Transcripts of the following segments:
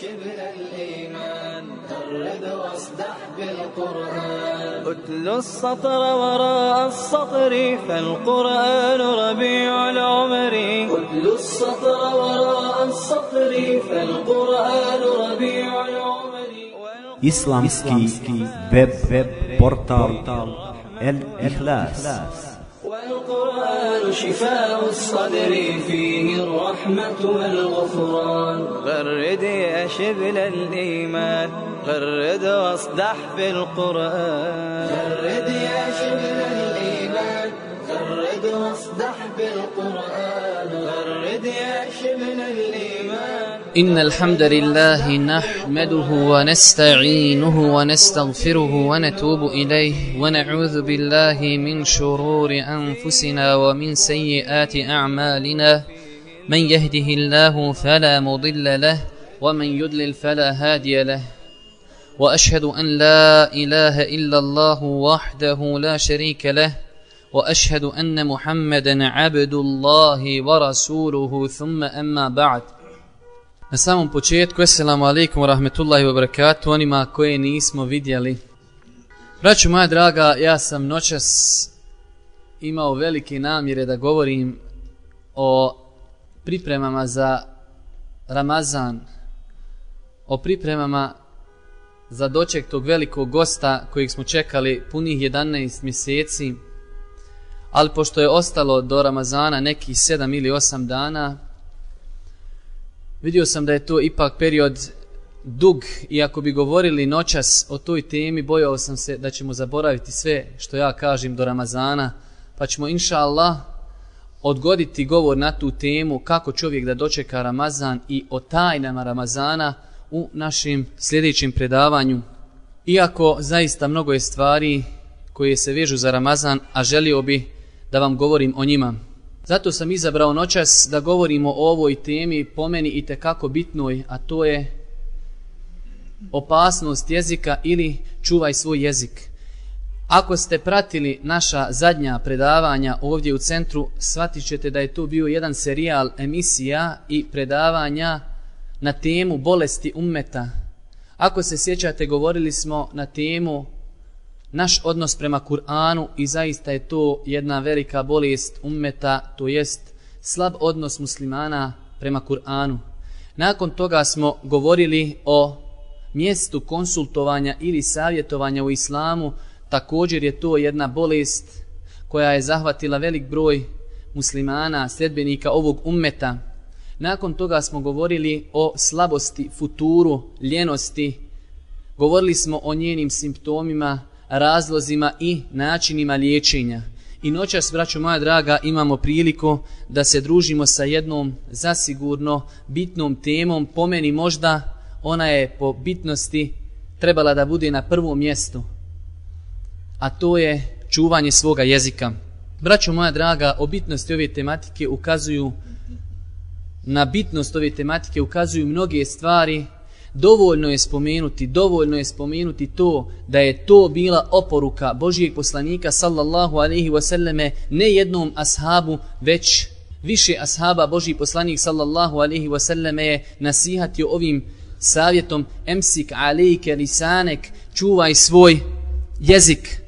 شبل الإيمان غرد واصدح بالقرآن. اتل السطر وراء السطر فالقرآن ربيع العمر. اتل السطر وراء السطر فالقرآن ربيع العمر. Islamski web, web portal El Ikhlas. والقرآن شفاء الصدر فيه الرحمة والغفران. غرد يا شبل الإيمان غرد واصدح بالقرآن غرد يا شبل الإيمان غرد واصدح بالقرآن غرد يا شبل الإيمان. إن الحمد لله نحمده ونستعينه ونستغفره ونتوب إليه ونعوذ بالله من شرور أنفسنا ومن سيئات أعمالنا. من يهده الله فلا مضل له ومن يضلل فلا هادي له. وأشهد أن لا إله إلا الله وحده لا شريك له. وأشهد أن محمدا عبد الله ورسوله. ثم أما بعد. Na samom početku, assalamu alaikum wa rahmetullahi wa barakatuh, onima koje nismo vidjeli. Braću moja draga, ja sam noćas imao velike namjere da govorim o pripremama za Ramazan, o pripremama za doček tog velikog gosta kojeg smo čekali punih 11 mjeseci, ali pošto je ostalo do Ramazana nekih 7 ili 8 dana, Vidio sam da je to ipak period dug i ako bi govorili noćas o toj temi, bojao sam se da ćemo zaboraviti sve što ja kažem do Ramazana, pa ćemo inša Allah odgoditi govor na tu temu kako čovjek da dočeka Ramazan i o tajnama Ramazana u našem sljedećem predavanju. Iako zaista mnogo je stvari koje se vežu za Ramazan, a želio bi da vam govorim o njima. Zato sam izabrao noćas da govorimo o ovoj temi po meni i tekako bitnoj, a to je opasnost jezika ili čuvaj svoj jezik. Ako ste pratili naša zadnja predavanja ovdje u centru, shvatit ćete da je to bio jedan serijal emisija i predavanja na temu bolesti ummeta. Ako se sjećate, govorili smo na temu naš odnos prema Kur'anu i zaista je to jedna velika bolest ummeta, to jest slab odnos muslimana prema Kur'anu. Nakon toga smo govorili o mjestu konsultovanja ili savjetovanja u islamu, također je to jedna bolest koja je zahvatila velik broj muslimana, sljedbenika ovog ummeta. Nakon toga smo govorili o slabosti, futuru, ljenosti, govorili smo o njenim simptomima, razlozima i načinima liječenja. I noćas, braćo moja draga, imamo priliku da se družimo sa jednom zasigurno bitnom temom. Po meni možda ona je po bitnosti trebala da bude na prvom mjestu. A to je čuvanje svoga jezika. Braćo moja draga, o bitnosti ove tematike ukazuju na bitnost ove tematike ukazuju mnoge stvari dovoljno je spomenuti, dovoljno je spomenuti to da je to bila oporuka Božijeg poslanika sallallahu alaihi wasallame ne jednom ashabu, već više ashaba Božiji poslanik sallallahu alaihi wasallame je nasihatio ovim savjetom emsik alejke lisanek, čuvaj svoj jezik.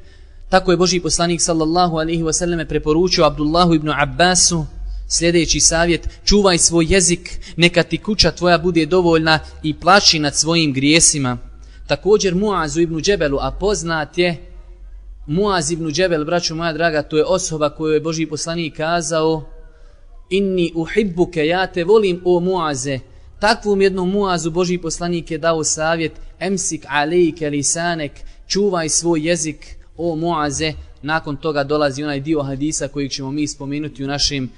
Tako je Božiji poslanik sallallahu alaihi wasallame preporučio Abdullahu ibn Abbasu Sljedeći savjet, čuvaj svoj jezik, neka ti kuća tvoja bude dovoljna i plaći nad svojim grijesima. Također Muazu ibn Džebelu, a poznat je Muaz ibn Džebel, braću moja draga, to je osoba koju je Boži poslanik kazao Inni uhibbuke, ja te volim o Muaze. Takvom jednom Muazu Boži poslanik je dao savjet Emsik alejke lisanek, čuvaj svoj jezik o Muaze. Nakon toga dolazi onaj dio hadisa kojeg ćemo mi spomenuti u našem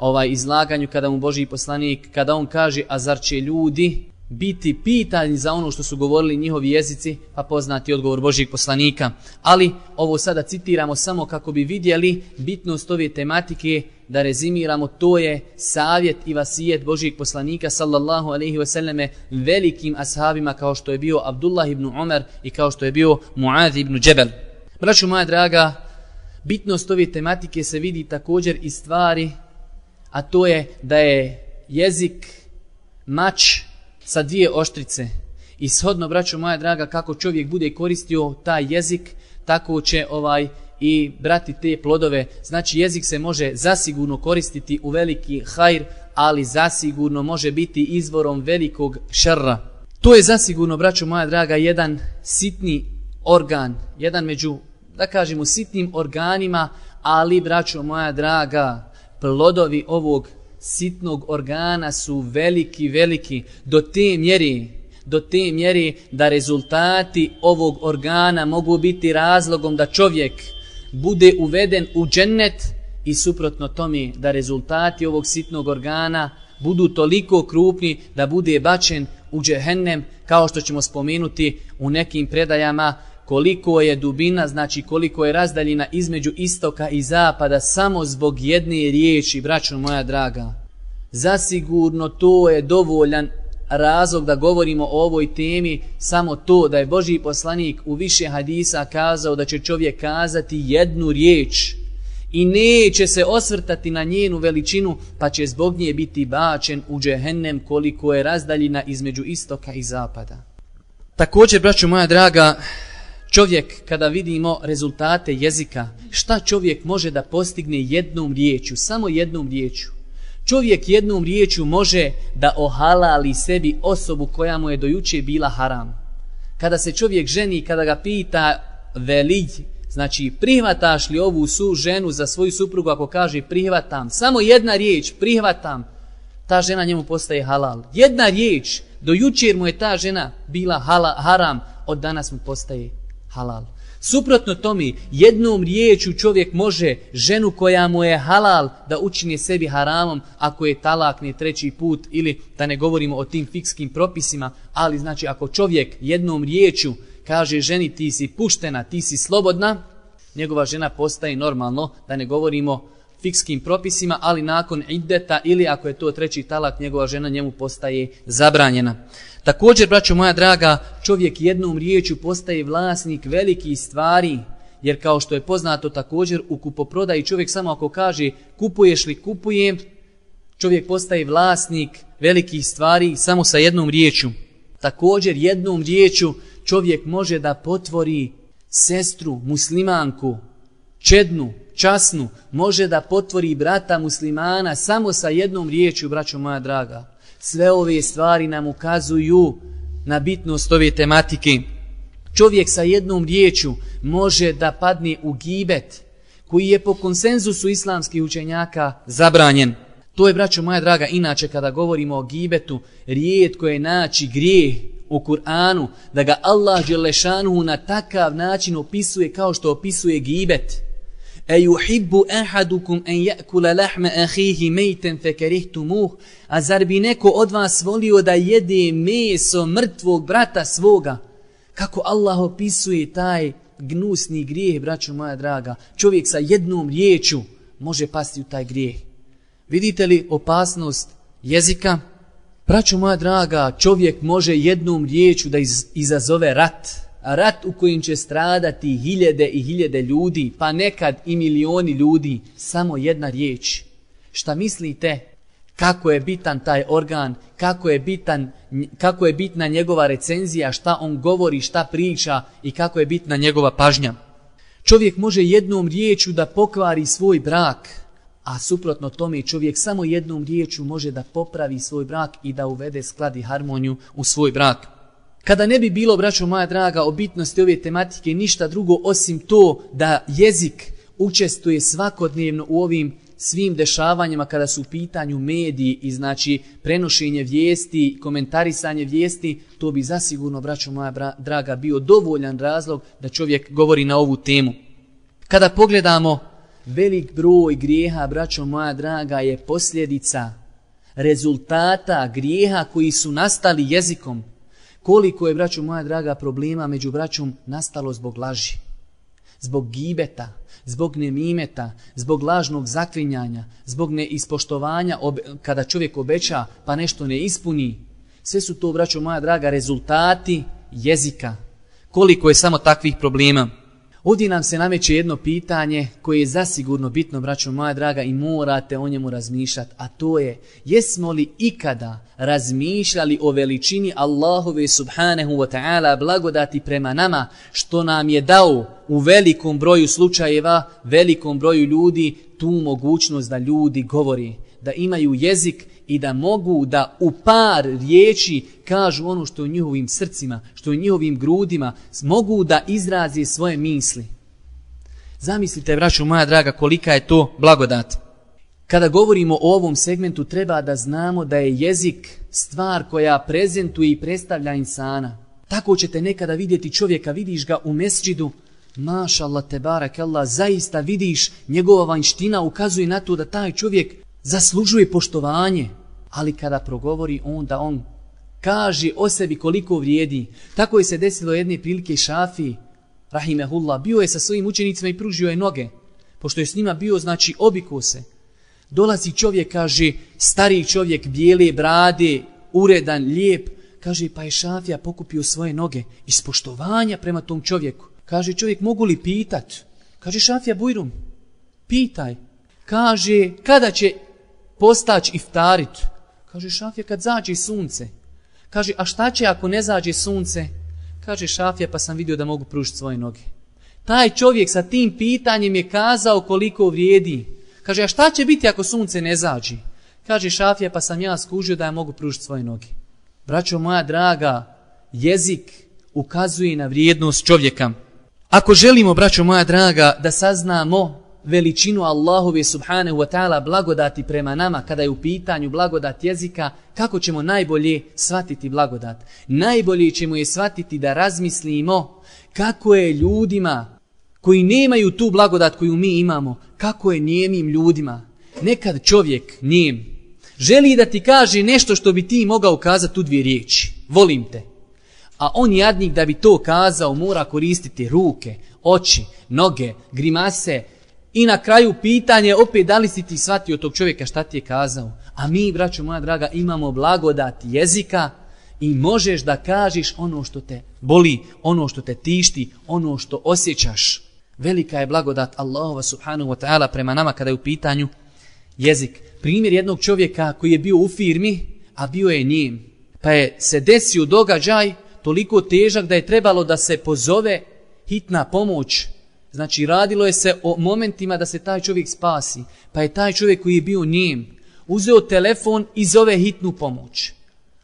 ovaj izlaganju kada mu Boži poslanik, kada on kaže, a zar će ljudi biti pitani za ono što su govorili njihovi jezici, pa poznati odgovor Božijeg poslanika. Ali ovo sada citiramo samo kako bi vidjeli bitnost ove tematike, da rezimiramo, to je savjet i vasijet Božijeg poslanika sallallahu alaihi wasallame velikim ashabima kao što je bio Abdullah ibn Umar i kao što je bio Muad ibn Džebel. Braću moja draga, bitnost ove tematike se vidi također i stvari a to je da je jezik mač sa dvije oštrice. I shodno, braćo moja draga, kako čovjek bude koristio taj jezik, tako će ovaj i brati te plodove. Znači jezik se može zasigurno koristiti u veliki hajr, ali zasigurno može biti izvorom velikog šrra. To je zasigurno, braćo moja draga, jedan sitni organ, jedan među, da kažemo, sitnim organima, ali, braćo moja draga, plodovi ovog sitnog organa su veliki, veliki, do te mjeri do te mjeri da rezultati ovog organa mogu biti razlogom da čovjek bude uveden u džennet i suprotno tome da rezultati ovog sitnog organa budu toliko krupni da bude bačen u džehennem kao što ćemo spomenuti u nekim predajama koliko je dubina, znači koliko je razdaljina između istoka i zapada samo zbog jedne riječi, braćo moja draga. Zasigurno to je dovoljan razlog da govorimo o ovoj temi samo to da je Boži poslanik u više hadisa kazao da će čovjek kazati jednu riječ i neće se osvrtati na njenu veličinu pa će zbog nje biti bačen u džehennem koliko je razdaljina između istoka i zapada. Također, braću moja draga, čovjek kada vidimo rezultate jezika, šta čovjek može da postigne jednom riječu, samo jednom riječu? Čovjek jednom riječu može da ohalali sebi osobu koja mu je dojuče bila haram. Kada se čovjek ženi, kada ga pita velij, znači prihvataš li ovu su ženu za svoju suprugu ako kaže prihvatam, samo jedna riječ, prihvatam, ta žena njemu postaje halal. Jedna riječ, do jučer mu je ta žena bila hala, haram, od danas mu postaje halal. Suprotno tome, jednom riječu čovjek može ženu koja mu je halal da učini sebi haramom ako je talak ne treći put ili da ne govorimo o tim fikskim propisima, ali znači ako čovjek jednom riječu kaže ženi ti si puštena, ti si slobodna, njegova žena postaje normalno, da ne govorimo fikskim propisima, ali nakon ideta ili ako je to treći talak, njegova žena njemu postaje zabranjena. Također, braćo moja draga, čovjek jednom riječu postaje vlasnik velikih stvari, jer kao što je poznato također u kupoprodaji čovjek samo ako kaže kupuješ li kupujem, čovjek postaje vlasnik velikih stvari samo sa jednom riječu. Također jednom riječu čovjek može da potvori sestru, muslimanku, čednu, časnu, može da potvori brata muslimana samo sa jednom riječju, braćo moja draga. Sve ove stvari nam ukazuju na bitnost ove tematike. Čovjek sa jednom riječju može da padne u gibet, koji je po konsenzusu islamskih učenjaka zabranjen. To je, braćo moja draga, inače kada govorimo o gibetu, rijetko je naći grijeh u Kur'anu, da ga Allah Đelešanu na takav način opisuje kao što opisuje gibet. E yuhibbu ahadukum en yakula lahma akhihi mejten fekerihtumuh. A zar bi neko od vas volio da jede meso mrtvog brata svoga? Kako Allah opisuje taj gnusni grijeh, braćo moja draga. Čovjek sa jednom riječu može pasti u taj grijeh. Vidite li opasnost jezika? Braćo moja draga, čovjek može jednom riječu da izazove rat rat u kojim će stradati hiljede i hiljede ljudi, pa nekad i milioni ljudi, samo jedna riječ. Šta mislite? Kako je bitan taj organ, kako je, bitan, kako je bitna njegova recenzija, šta on govori, šta priča i kako je bitna njegova pažnja. Čovjek može jednom riječu da pokvari svoj brak, a suprotno tome čovjek samo jednom riječu može da popravi svoj brak i da uvede sklad i harmoniju u svoj brak. Kada ne bi bilo, braćo moja draga, o bitnosti ove tematike ništa drugo osim to da jezik učestvuje svakodnevno u ovim svim dešavanjima kada su u pitanju mediji i znači prenošenje vijesti, komentarisanje vijesti, to bi zasigurno, braćo moja draga, bio dovoljan razlog da čovjek govori na ovu temu. Kada pogledamo velik broj grijeha, braćo moja draga, je posljedica rezultata grijeha koji su nastali jezikom, koliko je, braću moja draga, problema među braćom nastalo zbog laži, zbog gibeta, zbog nemimeta, zbog lažnog zaklinjanja, zbog neispoštovanja kada čovjek obeća pa nešto ne ispuni. Sve su to, braćo moja draga, rezultati jezika. Koliko je samo takvih problema. Ovdje nam se nameće jedno pitanje koje je zasigurno bitno, braćo moja draga, i morate o njemu razmišljati, a to je, jesmo li ikada razmišljali o veličini Allahove subhanahu wa ta'ala blagodati prema nama, što nam je dao u velikom broju slučajeva, velikom broju ljudi, tu mogućnost da ljudi govori, da imaju jezik i da mogu da u par riječi kažu ono što je u njihovim srcima, što je u njihovim grudima, mogu da izrazi svoje misli. Zamislite, braću moja draga, kolika je to blagodat. Kada govorimo o ovom segmentu, treba da znamo da je jezik stvar koja prezentuje i predstavlja insana. Tako ćete nekada vidjeti čovjeka, vidiš ga u mesđidu, Maša Allah, te barak Allah, zaista vidiš njegova vanština ukazuje na to da taj čovjek zaslužuje poštovanje, ali kada progovori onda on kaže o sebi koliko vrijedi. Tako je se desilo jedne prilike šafi, rahimehullah, bio je sa svojim učenicima i pružio je noge, pošto je s njima bio, znači, obiku se. Dolazi čovjek, kaže, stariji čovjek, bijele brade, uredan, lijep, kaže, pa je šafija pokupio svoje noge iz poštovanja prema tom čovjeku. Kaže, čovjek, mogu li pitat? Kaže, šafija, bujrum, pitaj. Kaže, kada će postać iftarit? Kaže šafija kad zađe sunce. Kaže, a šta će ako ne zađe sunce? Kaže šafija pa sam vidio da mogu pružiti svoje noge. Taj čovjek sa tim pitanjem je kazao koliko vrijedi. Kaže, a šta će biti ako sunce ne zađe? Kaže šafija pa sam ja skužio da ja mogu pružiti svoje noge. Braćo moja draga, jezik ukazuje na vrijednost čovjeka. Ako želimo, braćo moja draga, da saznamo veličinu Allahove subhanahu wa ta'ala blagodati prema nama kada je u pitanju blagodat jezika, kako ćemo najbolje shvatiti blagodat? Najbolje ćemo je shvatiti da razmislimo kako je ljudima koji nemaju tu blagodat koju mi imamo, kako je nijemim ljudima. Nekad čovjek nijem želi da ti kaže nešto što bi ti mogao kazati u dvije riječi. Volim te. A on jadnik da bi to kazao mora koristiti ruke, oči, noge, grimase, i na kraju pitanje opet da li si ti shvatio tog čovjeka šta ti je kazao. A mi, braćo moja draga, imamo blagodat jezika i možeš da kažeš ono što te boli, ono što te tišti, ono što osjećaš. Velika je blagodat Allahova subhanahu wa ta'ala prema nama kada je u pitanju jezik. Primjer jednog čovjeka koji je bio u firmi, a bio je njim. Pa je se desio događaj toliko težak da je trebalo da se pozove hitna pomoć Znači radilo je se o momentima da se taj čovjek spasi. Pa je taj čovjek koji je bio njem uzeo telefon i zove hitnu pomoć.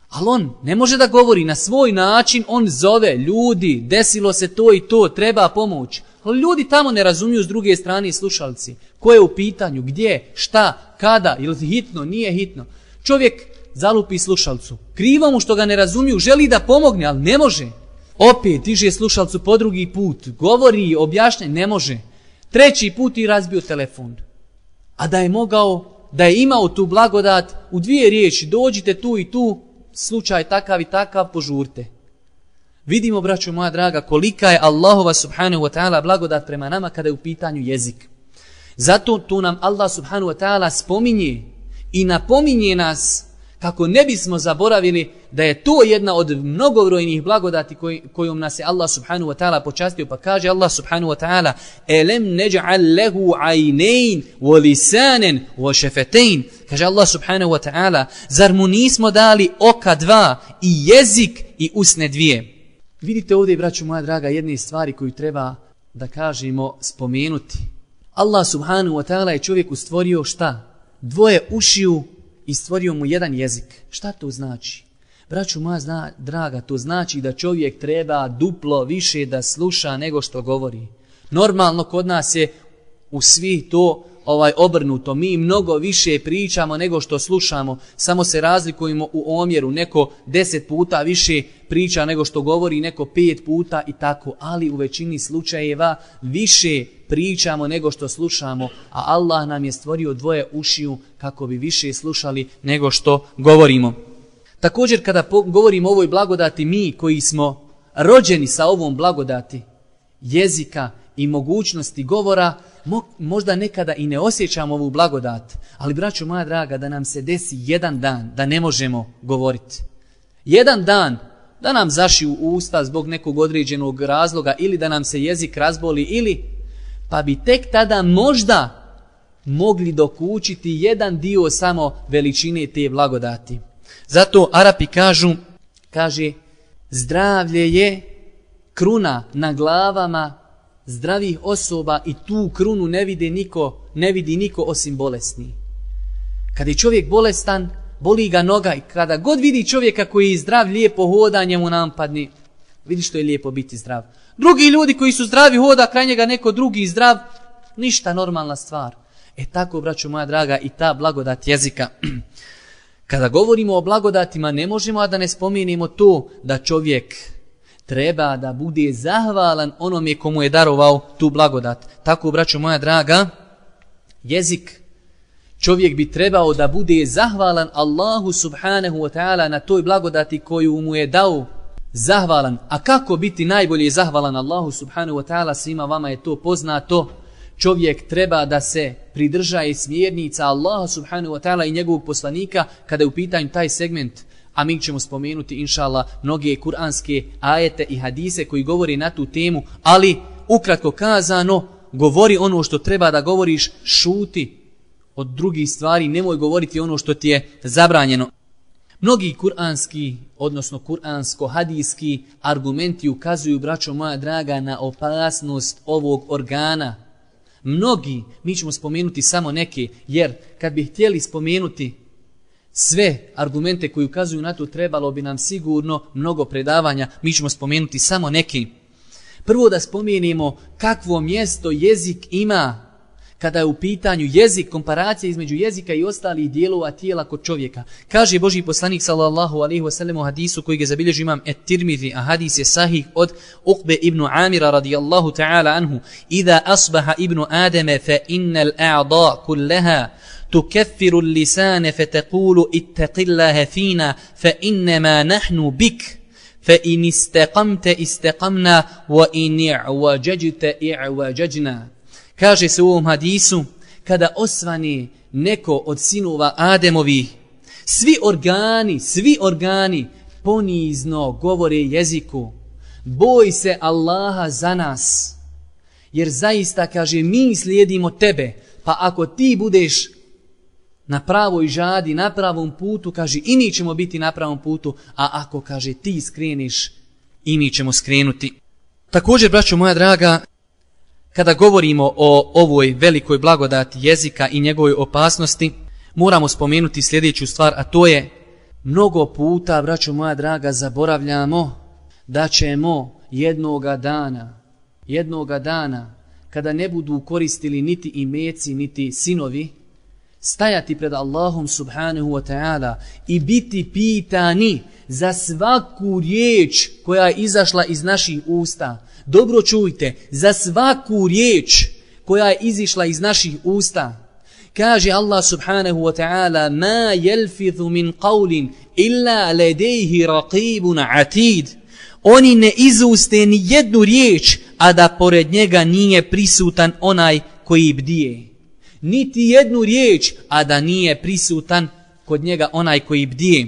Ali on ne može da govori na svoj način, on zove ljudi, desilo se to i to, treba pomoć. Ali ljudi tamo ne razumiju s druge strane slušalci. Ko je u pitanju, gdje, šta, kada, ili hitno, nije hitno. Čovjek zalupi slušalcu. Krivo mu što ga ne razumiju, želi da pomogne, ali ne može. Opet diže slušalcu po drugi put, govori, objašnje, ne može. Treći put i razbio telefon. A da je mogao, da je imao tu blagodat, u dvije riječi, dođite tu i tu, slučaj takav i takav, požurte. Vidimo, braćo moja draga, kolika je Allahova subhanahu wa ta'ala blagodat prema nama kada je u pitanju jezik. Zato tu nam Allah subhanahu wa ta'ala spominje i napominje nas kako ne bismo zaboravili da je to jedna od mnogobrojnih blagodati koj, kojom nas je Allah subhanahu wa ta'ala počastio, pa kaže Allah subhanahu wa ta'ala elem neđa'al lehu ajnein wa lisanen wa šefetein kaže Allah subhanahu wa ta'ala zar mu nismo dali oka dva i jezik i usne dvije? Vidite ovdje braću moja draga jedne stvari koju treba da kažemo spomenuti. Allah subhanahu wa ta'ala je čovjeku stvorio šta? dvoje ušiju i stvorio mu jedan jezik. Šta to znači? Braću moja zna, draga, to znači da čovjek treba duplo više da sluša nego što govori. Normalno kod nas je u svi to ovaj obrnuto. Mi mnogo više pričamo nego što slušamo, samo se razlikujemo u omjeru. Neko deset puta više priča nego što govori, neko pet puta i tako. Ali u većini slučajeva više pričamo nego što slušamo, a Allah nam je stvorio dvoje ušiju kako bi više slušali nego što govorimo. Također kada govorimo o ovoj blagodati, mi koji smo rođeni sa ovom blagodati jezika i mogućnosti govora, mo, možda nekada i ne osjećamo ovu blagodat, ali braću moja draga, da nam se desi jedan dan da ne možemo govoriti. Jedan dan da nam zašiju usta zbog nekog određenog razloga ili da nam se jezik razboli ili pa bi tek tada možda mogli dokučiti jedan dio samo veličine te blagodati. Zato Arapi kažu, kaže, zdravlje je kruna na glavama zdravih osoba i tu krunu ne vidi niko, ne vidi niko osim bolesni. Kad je čovjek bolestan, boli ga noga i kada god vidi čovjeka koji je zdrav, lijepo hoda, njemu nam padni. Vidi što je lijepo biti zdrav. Drugi ljudi koji su zdravi hoda, kraj njega neko drugi zdrav, ništa normalna stvar. E tako, braćo moja draga, i ta blagodat jezika. Kada govorimo o blagodatima, ne možemo da ne spomenimo to da čovjek treba da bude zahvalan onome komu je darovao tu blagodat. Tako, braćo moja draga, jezik, čovjek bi trebao da bude zahvalan Allahu subhanahu wa ta'ala na toj blagodati koju mu je dao. Zahvalan. A kako biti najbolje zahvalan Allahu subhanahu wa ta'ala, svima vama je to poznato, čovjek treba da se pridržaje smjernica Allaha subhanahu wa ta'ala i njegovog poslanika kada je u pitanju taj segment. A mi ćemo spomenuti inšala mnoge kuranske ajete i hadise koji govori na tu temu, ali ukratko kazano govori ono što treba da govoriš, šuti od drugih stvari, nemoj govoriti ono što ti je zabranjeno. Mnogi kuranski, odnosno kuransko-hadijski argumenti ukazuju, braćo moja draga, na opasnost ovog organa. Mnogi, mi ćemo spomenuti samo neke, jer kad bi htjeli spomenuti sve argumente koji ukazuju na to trebalo bi nam sigurno mnogo predavanja, mi ćemo spomenuti samo neki. Prvo da spomenemo kakvo mjesto jezik ima kada je u pitanju jezik, komparacija između jezika i ostalih dijelova tijela kod čovjeka. Kaže Boži poslanik sallallahu alaihi wasallam u hadisu koji ga zabilježi imam et tirmidhi, a hadis je sahih od Uqbe ibn Amira radijallahu ta'ala anhu. Iza asbaha ibn Ademe fa innal a'da kullaha تكفر اللسان فتقول اتق الله فينا فإنما نحن بك فإن استقمت استقمنا وإن اعوججت اعوججنا Kaže se u ovom hadisu, kada osvani neko od sinova Ademovi, svi organi, svi organi ponizno govore jeziku, boj se Allaha za nas, jer zaista, kaže, mi slijedimo tebe, pa ako ti budeš na pravoj žadi, na pravom putu, kaže i mi ćemo biti na pravom putu, a ako kaže ti skreniš, i mi ćemo skrenuti. Također, braćo moja draga, kada govorimo o ovoj velikoj blagodati jezika i njegovoj opasnosti, moramo spomenuti sljedeću stvar, a to je mnogo puta, braćo moja draga, zaboravljamo da ćemo jednoga dana, jednoga dana, kada ne budu koristili niti imeci, niti sinovi, stajati pred Allahom subhanahu wa ta'ala i biti pitani za svaku riječ koja je izašla iz naših usta. Dobro čujte, za svaku riječ koja je izišla iz naših usta. Kaže Allah subhanahu wa ta'ala ma jelfithu min qawlin illa ledejhi raqibun atid. Oni ne izuste ni jednu riječ, a da pored njega nije prisutan onaj koji bdije niti jednu riječ, a da nije prisutan kod njega onaj koji bdije.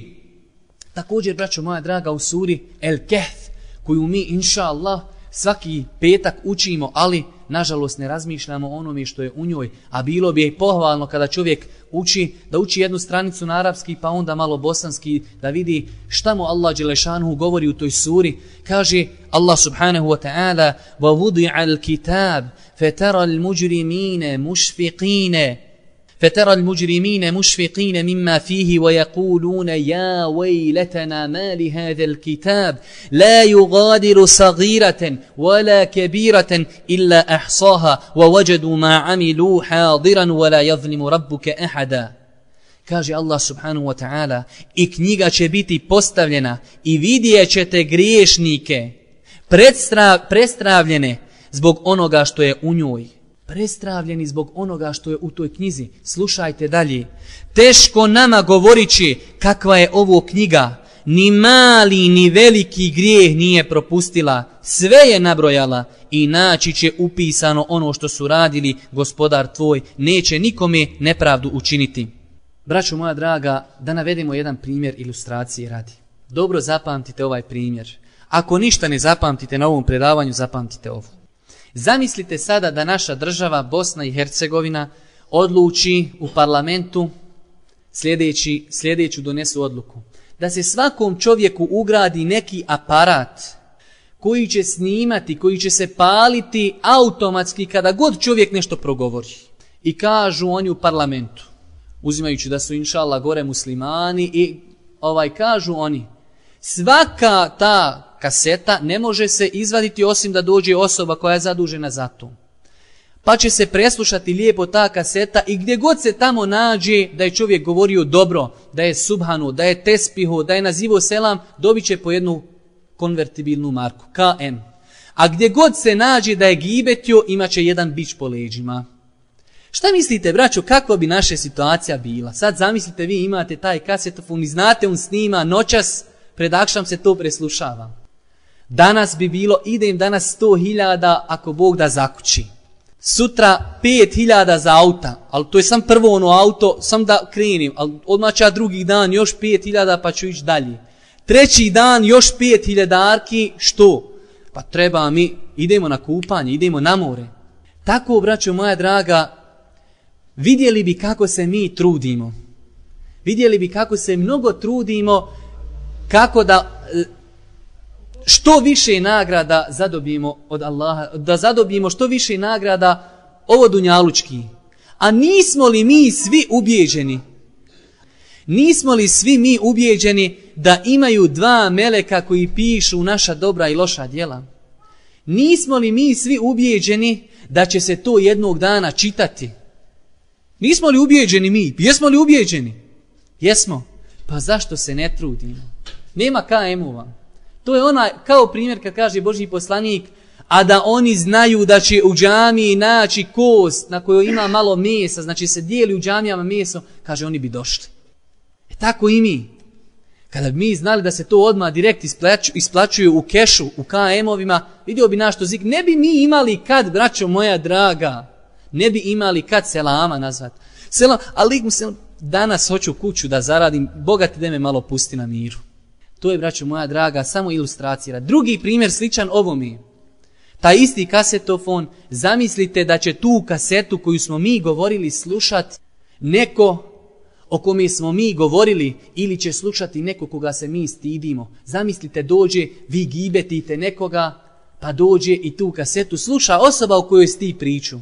Također, braćo moja draga, u suri El Kehf, koju mi, inša Allah, svaki petak učimo, ali nažalost ne razmišljamo o onome što je u njoj, a bilo bi je pohvalno kada čovjek uči, da uči jednu stranicu na arapski, pa onda malo bosanski, da vidi šta mu Allah Đelešanu govori u toj suri. Kaže Allah subhanahu wa ta'ala, وَوُضِعَ الْكِتَابِ فَتَرَ الْمُجْرِمِينَ مُشْفِقِينَ فترى المجرمين مشفقين مما فيه ويقولون يا ويلتنا ما لهذا الكتاب؟ لا يغادر صغيرة ولا كبيرة إلا أحصاها ووجدوا ما عملوا حاضرا ولا يظلم ربك أحدا. Kaže Allah subhanahu wa ta'ala i knjiga će biti postavljena i vidjet ćete griješnike prestravljene zbog onoga što je u njoj prestravljeni zbog onoga što je u toj knjizi. Slušajte dalje. Teško nama govorići kakva je ovo knjiga. Ni mali, ni veliki grijeh nije propustila. Sve je nabrojala i naći će upisano ono što su radili gospodar tvoj. Neće nikome nepravdu učiniti. Braćo moja draga, da navedemo jedan primjer ilustracije radi. Dobro zapamtite ovaj primjer. Ako ništa ne zapamtite na ovom predavanju, zapamtite ovo. Zamislite sada da naša država, Bosna i Hercegovina, odluči u parlamentu sljedeći, sljedeću donesu odluku. Da se svakom čovjeku ugradi neki aparat koji će snimati, koji će se paliti automatski kada god čovjek nešto progovori. I kažu oni u parlamentu, uzimajući da su inšala gore muslimani i ovaj kažu oni, svaka ta kaseta ne može se izvaditi osim da dođe osoba koja je zadužena za to. Pa će se preslušati lijepo ta kaseta i gdje god se tamo nađe da je čovjek govorio dobro, da je subhanu, da je tespihu, da je nazivo selam, dobit će po jednu konvertibilnu marku, KM. A gdje god se nađe da je gibetio, imat će jedan bić po leđima. Šta mislite, braćo, kakva bi naša situacija bila? Sad zamislite, vi imate taj kasetofon i znate, on snima noćas, predakšam se to preslušava. Danas bi bilo, idem danas sto hiljada ako Bog da zakući. Sutra pet hiljada za auta, ali to je sam prvo ono auto, sam da krenim, ali odmah ću ja drugi dan još pet hiljada pa ću ići dalje. Treći dan još pet hiljadarki, što? Pa treba mi, idemo na kupanje, idemo na more. Tako, braćo moja draga, vidjeli bi kako se mi trudimo. Vidjeli bi kako se mnogo trudimo, kako da što više nagrada zadobijemo od Allaha, da zadobijemo što više nagrada ovo dunjalučki. A nismo li mi svi ubijeđeni? Nismo li svi mi ubijeđeni da imaju dva meleka koji pišu naša dobra i loša djela? Nismo li mi svi ubijeđeni da će se to jednog dana čitati? Nismo li ubijeđeni mi? Jesmo li ubijeđeni? Jesmo. Pa zašto se ne trudimo? Nema KM-ova. To je ona kao primjer kad kaže Boži poslanik, a da oni znaju da će u džamiji naći kost na kojoj ima malo mesa, znači se dijeli u džamijama meso, kaže oni bi došli. E tako i mi. Kada bi mi znali da se to odmah direkt isplaću, isplaćuju u kešu, u KM-ovima, vidio bi naš to zik. Ne bi mi imali kad, braćo moja draga, ne bi imali kad selama nazvat. Selam, ali danas hoću kuću da zaradim, bogati da me malo pusti na miru. To je, braćo moja draga, samo ilustracija. Drugi primjer sličan ovome. Taj isti kasetofon, zamislite da će tu kasetu koju smo mi govorili slušat neko o kome smo mi govorili ili će slušati neko koga se mi stidimo. Zamislite dođe, vi gibetite nekoga, pa dođe i tu kasetu sluša osoba o kojoj sti priču.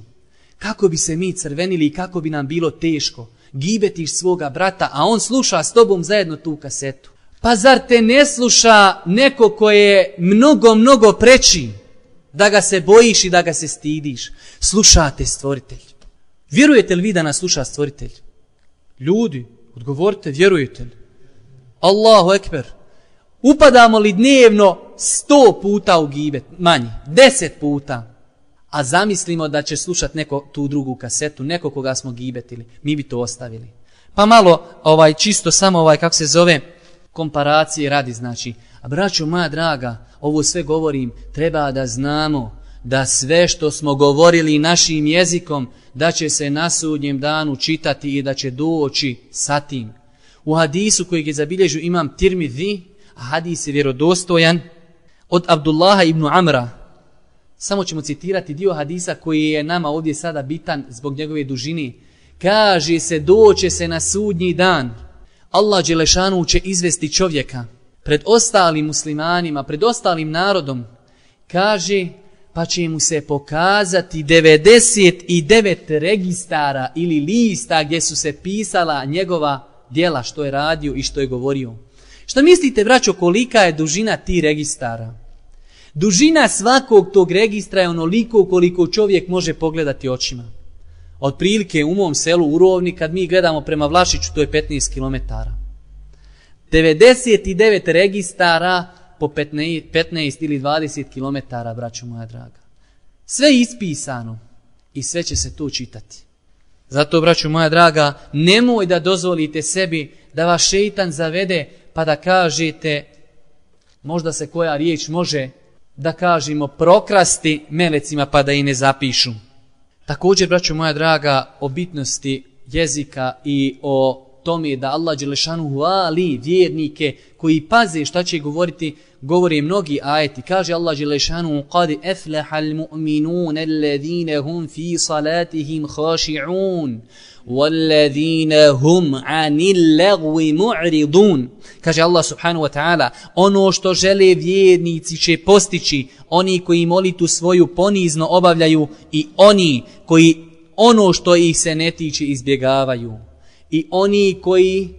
Kako bi se mi crvenili i kako bi nam bilo teško. Gibetiš svoga brata, a on sluša s tobom zajedno tu kasetu. Pa zar te ne sluša neko koje je mnogo, mnogo preći da ga se bojiš i da ga se stidiš? Slušate stvoritelj. Vjerujete li vi da nas sluša stvoritelj? Ljudi, odgovorite, vjerujete li? Allahu ekber. Upadamo li dnevno sto puta u gibet? Manje. Deset puta. A zamislimo da će slušat neko tu drugu kasetu, neko koga smo gibetili. Mi bi to ostavili. Pa malo, ovaj, čisto samo ovaj, kako se zove, komparacije radi, znači. A braćo moja draga, ovo sve govorim, treba da znamo da sve što smo govorili našim jezikom, da će se na sudnjem danu čitati i da će doći sa tim. U hadisu kojeg je zabilježio imam Tirmidhi, a hadis je vjerodostojan, od Abdullaha ibn Amra, samo ćemo citirati dio hadisa koji je nama ovdje sada bitan zbog njegove dužine. Kaže se, doće se na sudnji dan, Allah Đelešanu će izvesti čovjeka pred ostalim muslimanima, pred ostalim narodom, kaže pa će mu se pokazati 99 registara ili lista gdje su se pisala njegova djela što je radio i što je govorio. Što mislite, braćo, kolika je dužina ti registara? Dužina svakog tog registra je onoliko koliko čovjek može pogledati očima. Otprilike u mom selu u kad mi gledamo prema Vlašiću, to je 15 km. 99 registara po 15, 15 ili 20 km, braćo moja draga. Sve ispisano i sve će se tu čitati. Zato, braćo moja draga, nemoj da dozvolite sebi da vas šeitan zavede pa da kažete, možda se koja riječ može da kažemo prokrasti melecima pa da i ne zapišu. Također, braćo moja draga, o bitnosti jezika i o tome da Allah Đelešanu hvali vjernike koji paze šta će govoriti, govore mnogi ajeti. Kaže Allah Đelešanu, kad efleha al-mu'minun alladhina hum fi salatihim khaši'un. والذين هم عن اللغو معرضون kaže Allah subhanahu wa ta'ala ono što žele vjernici će postići oni koji molitu svoju ponizno obavljaju i oni koji ono što ih se ne tiče izbjegavaju i oni koji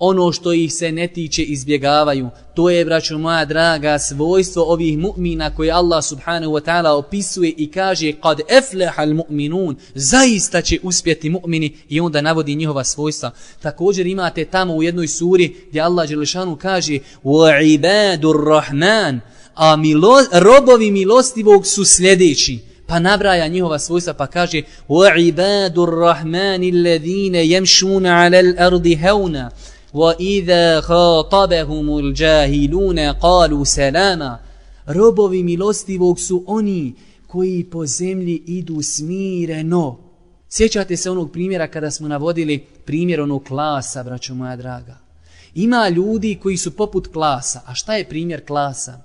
ono što ih se ne tiče izbjegavaju. To je, braćo moja draga, svojstvo ovih mu'mina koje Allah subhanahu wa ta'ala opisuje i kaže kad eflehal mu'minun, zaista će uspjeti mu'mini i onda navodi njihova svojstva. Također imate tamo u jednoj suri gdje Allah Đelešanu kaže وَعِبَادُ الرَّحْمَنِ A milo, robovi milostivog su sljedeći pa nabraja njihova svojstva pa kaže وَعِبَادُ الرَّحْمَنِ الَّذِينَ يَمْشُونَ عَلَى الْأَرْضِ هَوْنَا وَإِذَا خَاطَبَهُمُ الْجَاهِلُونَ قَالُوا سَلَامًا Robovi milostivog su oni koji po zemlji idu smireno. Sjećate se onog primjera kada smo navodili primjer onog klasa, braćo moja draga. Ima ljudi koji su poput klasa. A šta je primjer klasa?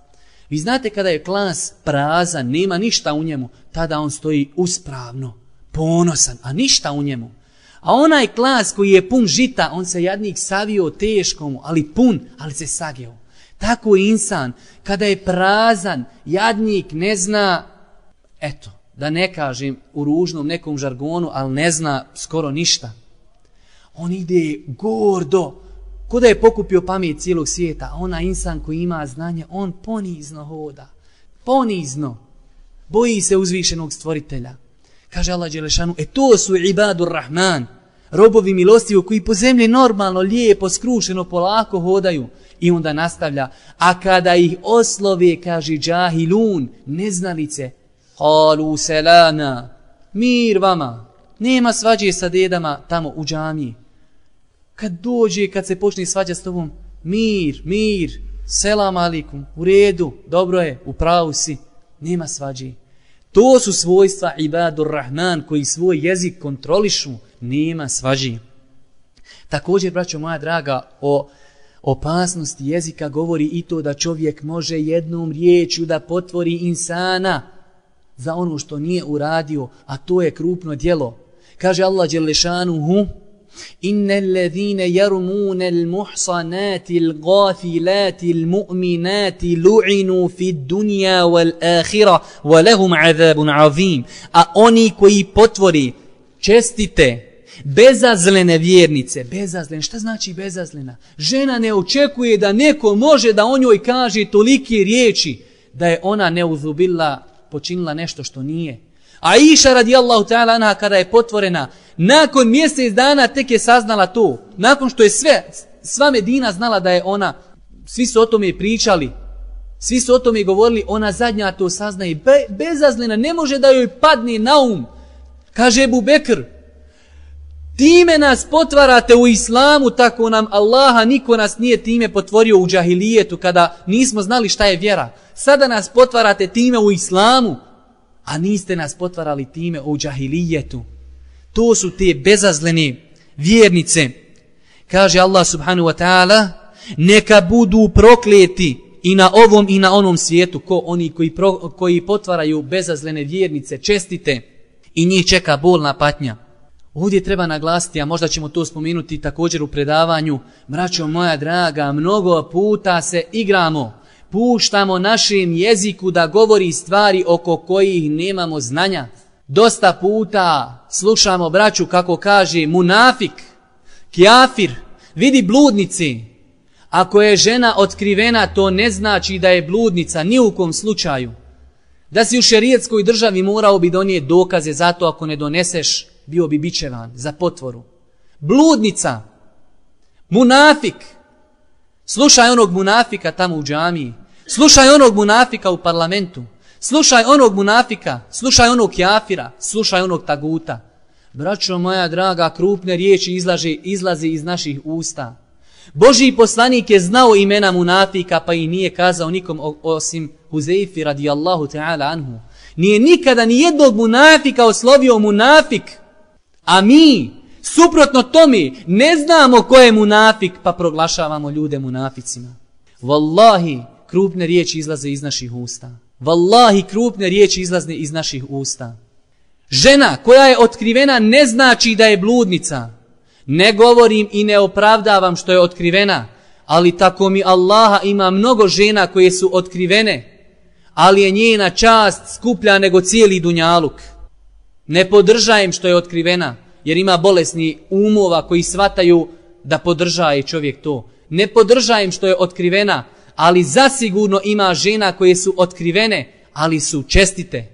Vi znate kada je klas prazan, nema ništa u njemu, tada on stoji uspravno, ponosan, a ništa u njemu. A onaj klas koji je pun žita, on se jadnik savio teškom, ali pun, ali se sageo. Tako je insan, kada je prazan, jadnik ne zna, eto, da ne kažem u ružnom nekom žargonu, ali ne zna skoro ništa. On ide gordo, ko da je pokupio pamet cijelog svijeta, a ona insan koji ima znanje, on ponizno hoda. Ponizno. Boji se uzvišenog stvoritelja. Kaže Allah Đelešanu, e to su ibadur rahman, robovi milostivu koji po zemlji normalno, lijepo, skrušeno, polako hodaju. I onda nastavlja, a kada ih oslove, kaže džahilun, neznalice, halu selana, mir vama, nema svađe sa dedama tamo u džamiji. Kad dođe, kad se počne svađa s tobom, mir, mir, selam alikum, u redu, dobro je, u pravu si, nema svađe. To su svojstva ibadur rahman koji svoj jezik kontrolišu, nema svađi. Također, braćo moja draga, o opasnosti jezika govori i to da čovjek može jednom riječju da potvori insana za ono što nije uradio, a to je krupno djelo. Kaže Allah Đelešanuhu, إن الذين يرمون المحصنات الغافلات المؤمنات لعنوا في الدنيا والآخرة ولهم عذاب عظيم a oni koji potvori čestite bezazlene vjernice bezazlene, šta znači bezazlena žena ne očekuje da neko može da o njoj kaže tolike riječi da je ona neuzubila počinila nešto što nije a Iša radijallahu ta'ala anha kada je potvorena nakon mjesec dana tek je saznala to. Nakon što je sve, sva Medina znala da je ona, svi su o tome pričali, svi su o tome govorili, ona zadnja to saznaje. Be, bezazlena, ne može da joj padne na um. Kaže Ebu Bekr, time nas potvarate u islamu, tako nam Allaha, niko nas nije time potvorio u džahilijetu, kada nismo znali šta je vjera. Sada nas potvarate time u islamu, a niste nas potvarali time u džahilijetu. To su te bezazlene vjernice. Kaže Allah subhanahu wa ta'ala, neka budu prokleti i na ovom i na onom svijetu, ko oni koji, pro, koji potvaraju bezazlene vjernice, čestite i njih čeka bolna patnja. Ovdje treba naglasiti, a možda ćemo to spomenuti također u predavanju, mraćo moja draga, mnogo puta se igramo, puštamo našem jeziku da govori stvari oko kojih nemamo znanja. Dosta puta slušamo braću kako kaže munafik, kjafir, vidi bludnici. Ako je žena otkrivena, to ne znači da je bludnica ni u kom slučaju. Da si u šerijetskoj državi morao bi donijeti dokaze, zato ako ne doneseš, bio bi bićevan za potvoru. Bludnica, munafik, slušaj onog munafika tamo u džamiji, slušaj onog munafika u parlamentu, Slušaj onog munafika, slušaj onog kjafira, slušaj onog taguta. Braćo moja draga, krupne riječi izlaže, izlaze iz naših usta. Božji poslanik je znao imena munafika, pa i nije kazao nikom osim Huzeifi radijallahu ta'ala anhu. Nije nikada ni jednog munafika oslovio munafik. A mi Suprotno tome, ne znamo ko je munafik, pa proglašavamo ljude munaficima. Wallahi, krupne riječi izlaze iz naših usta. Wallahi, krupne riječi izlaze iz naših usta. Žena koja je otkrivena ne znači da je bludnica. Ne govorim i ne opravdavam što je otkrivena, ali tako mi Allaha ima mnogo žena koje su otkrivene, ali je njena čast skuplja nego cijeli dunjaluk. Ne podržajem što je otkrivena, jer ima bolesni umova koji svataju da podržaje čovjek to. Ne podržajem što je otkrivena, ali zasigurno ima žena koje su otkrivene, ali su čestite.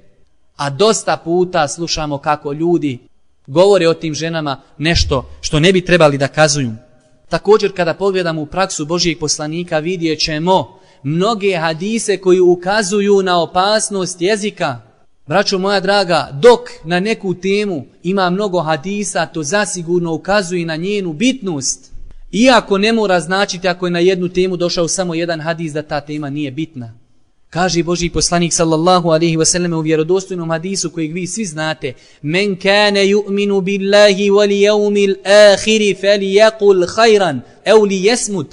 A dosta puta slušamo kako ljudi govore o tim ženama nešto što ne bi trebali da kazuju. Također kada pogledamo u praksu Božijeg poslanika vidjet ćemo mnoge hadise koji ukazuju na opasnost jezika. Braćo moja draga, dok na neku temu ima mnogo hadisa, to zasigurno ukazuje na njenu bitnost. Iako ne mora značiti ako je na jednu temu došao samo jedan hadis da ta tema nije bitna. Kaže Boži poslanik sallallahu alaihi wasallam u vjerodostojnom hadisu kojeg vi svi znate Men kane yu'minu billahi wal jevmil ahiri jakul hajran ev jesmut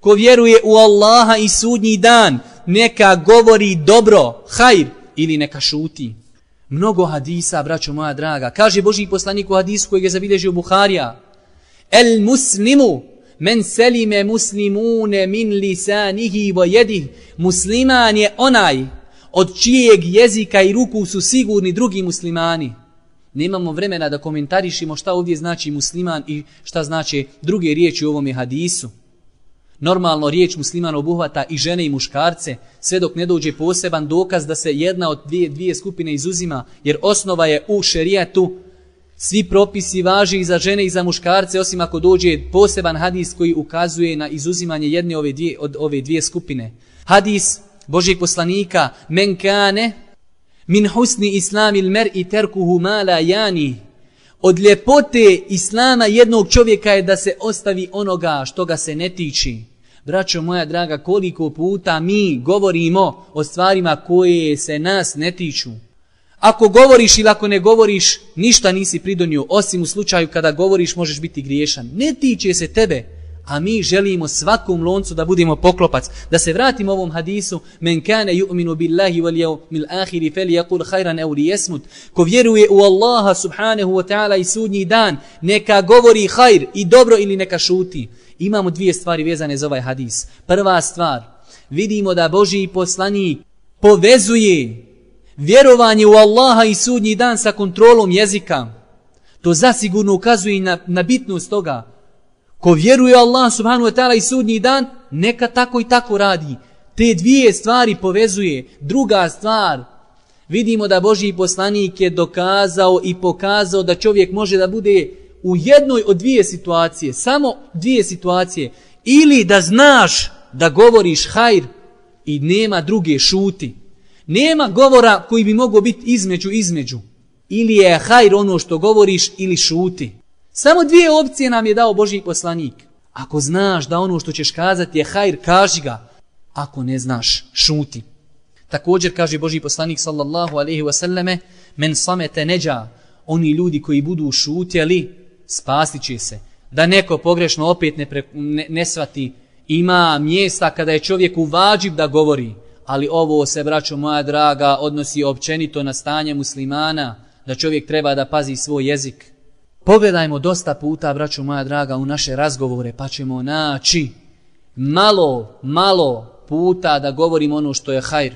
Ko vjeruje u Allaha i sudnji dan neka govori dobro, hajr ili neka šuti. Mnogo hadisa, braćo moja draga. Kaže Boži poslanik u hadisu kojeg je zabilježio Buharija. El muslimu Men selime muslimune min lisanihi wa jedih. Musliman je onaj od čijeg jezika i ruku su sigurni drugi muslimani. Nemamo vremena da komentarišimo šta ovdje znači musliman i šta znači druge riječi u ovome hadisu. Normalno riječ musliman obuhvata i žene i muškarce, sve dok ne dođe poseban dokaz da se jedna od dvije, dvije skupine izuzima, jer osnova je u šerijetu svi propisi važi i za žene i za muškarce, osim ako dođe poseban hadis koji ukazuje na izuzimanje jedne ove dvije, od ove dvije skupine. Hadis Božijeg poslanika, men kane, min husni islami mer i terkuhu mala jani. Od ljepote islama jednog čovjeka je da se ostavi onoga što ga se ne tiči. Braćo moja draga, koliko puta mi govorimo o stvarima koje se nas ne tiču. Ako govoriš ili ako ne govoriš, ništa nisi pridonio, osim u slučaju kada govoriš možeš biti griješan. Ne tiče se tebe, a mi želimo svakom loncu da budemo poklopac. Da se vratimo ovom hadisu, men kane yu'minu billahi wal yawmil akhir falyaqul khayran aw liyasmut. Ko vjeruje u Allaha subhanahu wa ta'ala i sudnji dan, neka govori hajr i dobro ili neka šuti. Imamo dvije stvari vezane za ovaj hadis. Prva stvar, vidimo da Boži poslanik povezuje vjerovanje u Allaha i sudnji dan sa kontrolom jezika. To zasigurno ukazuje na, na bitnost toga. Ko vjeruje Allah subhanahu wa ta'ala i sudnji dan, neka tako i tako radi. Te dvije stvari povezuje. Druga stvar, vidimo da Boži poslanik je dokazao i pokazao da čovjek može da bude u jednoj od dvije situacije, samo dvije situacije. Ili da znaš da govoriš hajr i nema druge šuti. Nema govora koji bi mogao biti između između. Ili je hajr ono što govoriš ili šuti. Samo dvije opcije nam je dao Boži poslanik. Ako znaš da ono što ćeš kazati je hajr, kaži ga. Ako ne znaš, šuti. Također kaže Boži poslanik sallallahu alaihi wasallame, men samete neđa, oni ljudi koji budu šutjeli, spasit će se. Da neko pogrešno opet ne, pre, ne, svati, ima mjesta kada je čovjek uvađiv da govori, ali ovo se, braćo moja draga, odnosi općenito na stanje muslimana, da čovjek treba da pazi svoj jezik. Pogledajmo dosta puta, braćo moja draga, u naše razgovore, pa ćemo naći malo, malo puta da govorimo ono što je hajr.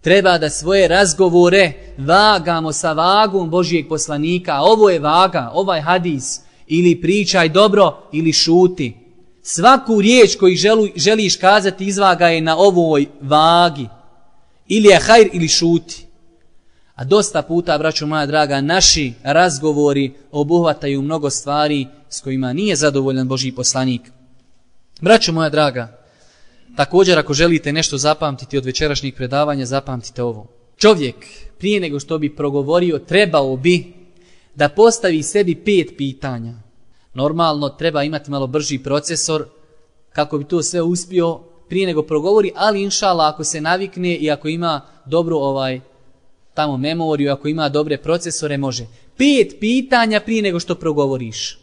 Treba da svoje razgovore vagamo sa vagom Božijeg poslanika. Ovo je vaga, ovaj hadis. Ili pričaj dobro, ili šuti. Svaku riječ koju želu, želiš kazati izvaga je na ovoj vagi. Ili je hajr ili šuti. A dosta puta, braćo moja draga, naši razgovori obuhvataju mnogo stvari s kojima nije zadovoljan Boži poslanik. Braćo moja draga, također ako želite nešto zapamtiti od večerašnjih predavanja, zapamtite ovo. Čovjek, prije nego što bi progovorio, trebao bi da postavi sebi pet pitanja. Normalno treba imati malo brži procesor kako bi to sve uspio prije nego progovori, ali inšala ako se navikne i ako ima dobro ovaj tamo memoriju, ako ima dobre procesore, može. Pet pitanja prije nego što progovoriš.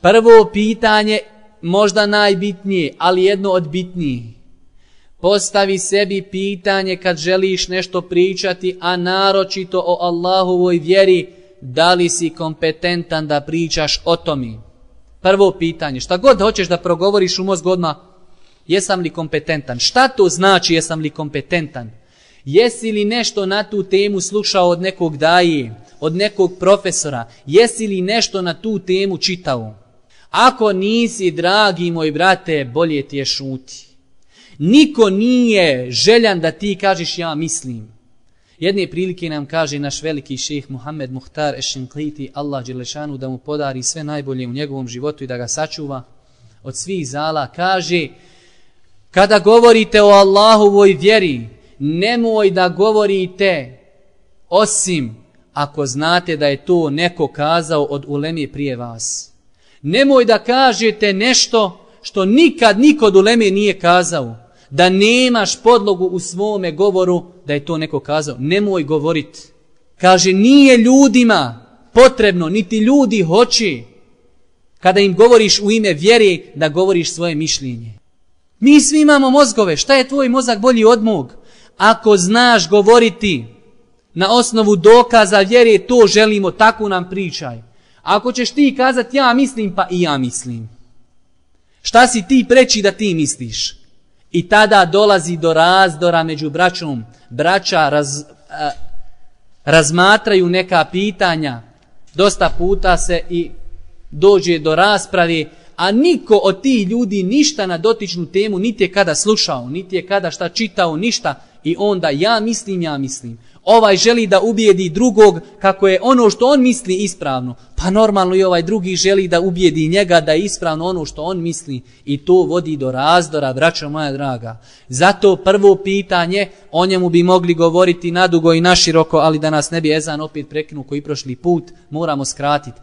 Prvo pitanje, možda najbitnije, ali jedno od bitnijih. Postavi sebi pitanje kad želiš nešto pričati, a naročito o Allahovoj vjeri, da li si kompetentan da pričaš o tome. Prvo pitanje, šta god hoćeš da progovoriš u mozg odmah, jesam li kompetentan? Šta to znači jesam li kompetentan? Jesi li nešto na tu temu slušao od nekog daje, od nekog profesora? Jesi li nešto na tu temu čitao? Ako nisi, dragi moj brate, bolje ti je šuti. Niko nije željan da ti kažeš ja mislim. Jedne prilike nam kaže naš veliki šeh Muhammed Muhtar Ešenkliti, Allah Đelešanu, da mu podari sve najbolje u njegovom životu i da ga sačuva od svih zala. Kaže, kada govorite o Allahovoj vjeri, nemoj da govorite osim ako znate da je to neko kazao od uleme prije vas. Nemoj da kažete nešto što nikad niko od uleme nije kazao. Da nemaš podlogu u svome govoru da je to neko kazao. Nemoj govoriti. Kaže, nije ljudima potrebno, niti ljudi hoći kada im govoriš u ime vjere da govoriš svoje mišljenje. Mi svi imamo mozgove. Šta je tvoj mozak bolji od mog? Ako znaš govoriti na osnovu dokaza vjere, to želimo, tako nam pričaj. Ako ćeš ti kazati ja mislim, pa i ja mislim. Šta si ti preći da ti misliš? I tada dolazi do razdora među braćom. Braća raz, razmatraju neka pitanja. Dosta puta se i dođe do rasprave, a niko od tih ljudi ništa na dotičnu temu niti je kada slušao, niti je kada šta čitao, ništa. I onda ja mislim, ja mislim. Ovaj želi da ubijedi drugog kako je ono što on misli ispravno. Pa normalno i ovaj drugi želi da ubijedi njega da je ispravno ono što on misli. I to vodi do razdora, braćo moja draga. Zato prvo pitanje, o njemu bi mogli govoriti nadugo i naširoko, ali da nas ne bi Ezan opet prekinu koji prošli put, moramo skratiti.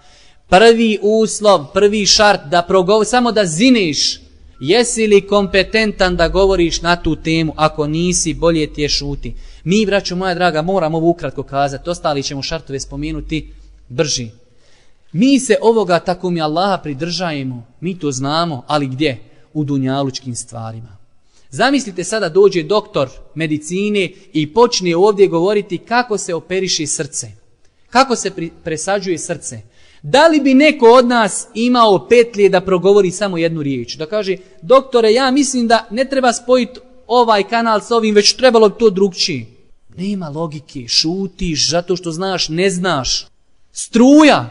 Prvi uslov, prvi šart da progovori, samo da ziniš, jesi li kompetentan da govoriš na tu temu, ako nisi, bolje ti je šuti. Mi, braćo moja draga, moramo ovo ukratko kazati, ostali ćemo šartove spomenuti brži. Mi se ovoga, tako mi Allaha, pridržajemo, mi to znamo, ali gdje? U dunjalučkim stvarima. Zamislite sada dođe doktor medicine i počne ovdje govoriti kako se operiše srce. Kako se presađuje srce. Da li bi neko od nas imao petlje da progovori samo jednu riječ? Da kaže, doktore, ja mislim da ne treba spojiti ovaj kanal s ovim, već trebalo bi to drugčije. Nema logike, šutiš zato što znaš, ne znaš. Struja.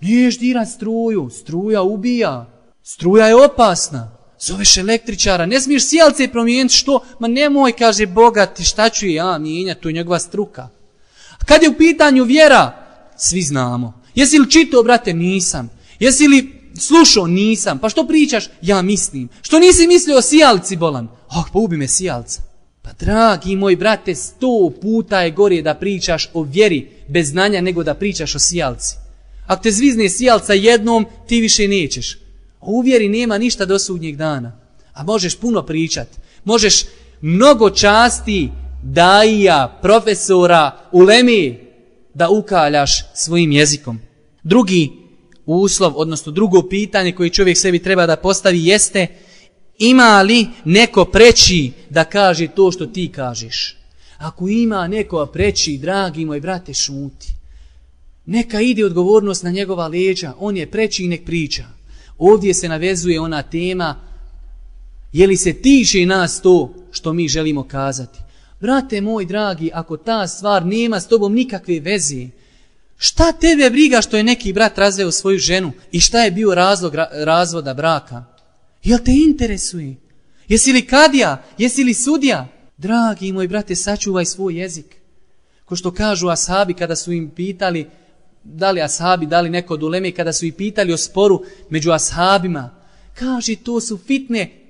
Niješ dirat struju, struja ubija. Struja je opasna. Zoveš električara, ne smiješ sjelce promijeniti što? Ma nemoj, kaže bogati, šta ću ja mijenjati, to je njegova struka. A kad je u pitanju vjera, svi znamo. Jesi li čitao, brate? Nisam. Jesi li slušao? Nisam. Pa što pričaš? Ja mislim. Što nisi mislio o sijalci bolan? Oh, pa ubi me sijalca. Pa dragi moj brate, sto puta je gorije da pričaš o vjeri bez znanja nego da pričaš o sijalci. Ako te zvizne sijalca jednom, ti više nećeš. u vjeri nema ništa do sudnjeg dana. A možeš puno pričat. Možeš mnogo časti daija, profesora, ulemi da ukaljaš svojim jezikom. Drugi uslov, odnosno drugo pitanje koje čovjek sebi treba da postavi jeste ima li neko preći da kaže to što ti kažeš? Ako ima neko preći, dragi moj brate, šuti. Neka ide odgovornost na njegova leđa, on je preći i nek priča. Ovdje se navezuje ona tema, je li se tiče nas to što mi želimo kazati? Brate moj dragi, ako ta stvar nema s tobom nikakve veze, šta tebe briga što je neki brat razveo svoju ženu i šta je bio razlog razvoda braka? Jel te interesuje? Jesi li kadija? Jesi li sudija? Dragi moj brate, sačuvaj svoj jezik. Ko što kažu ashabi kada su im pitali, da li ashabi, da li neko od kada su ih pitali o sporu među ashabima, kaže to su fitne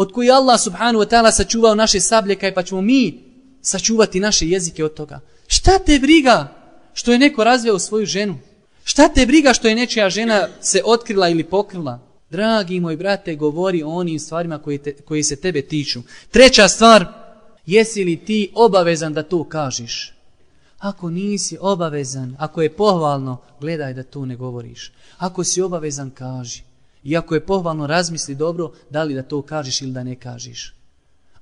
od koji Allah subhanahu wa ta'ala sačuvao naše sabljekaj pa ćemo mi sačuvati naše jezike od toga. Šta te briga što je neko razveo svoju ženu? Šta te briga što je nečija žena se otkrila ili pokrila? Dragi moj brate, govori o onim stvarima koji, te, koji se tebe tiču. Treća stvar, jesi li ti obavezan da to kažeš? Ako nisi obavezan, ako je pohvalno, gledaj da to ne govoriš. Ako si obavezan, kaži. I ako je pohvalno, razmisli dobro da li da to kažeš ili da ne kažeš.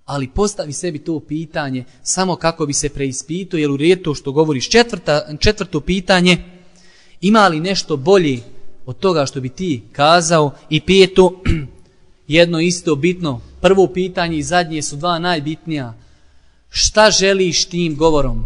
Ali postavi sebi to pitanje samo kako bi se preispito, jer u rijetu što govoriš četvrta, četvrto pitanje, ima li nešto bolje od toga što bi ti kazao i peto, jedno isto bitno, prvo pitanje i zadnje su dva najbitnija. Šta želiš tim govorom?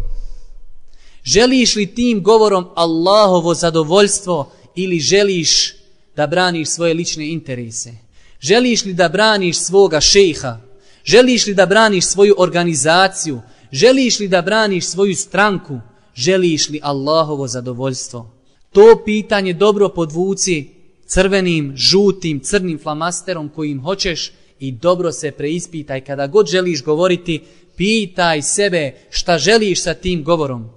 Želiš li tim govorom Allahovo zadovoljstvo ili želiš da braniš svoje lične interese? Želiš li da braniš svoga šeha? Želiš li da braniš svoju organizaciju? Želiš li da braniš svoju stranku? Želiš li Allahovo zadovoljstvo? To pitanje dobro podvuci crvenim, žutim, crnim flamasterom kojim hoćeš i dobro se preispitaj. Kada god želiš govoriti, pitaj sebe šta želiš sa tim govorom.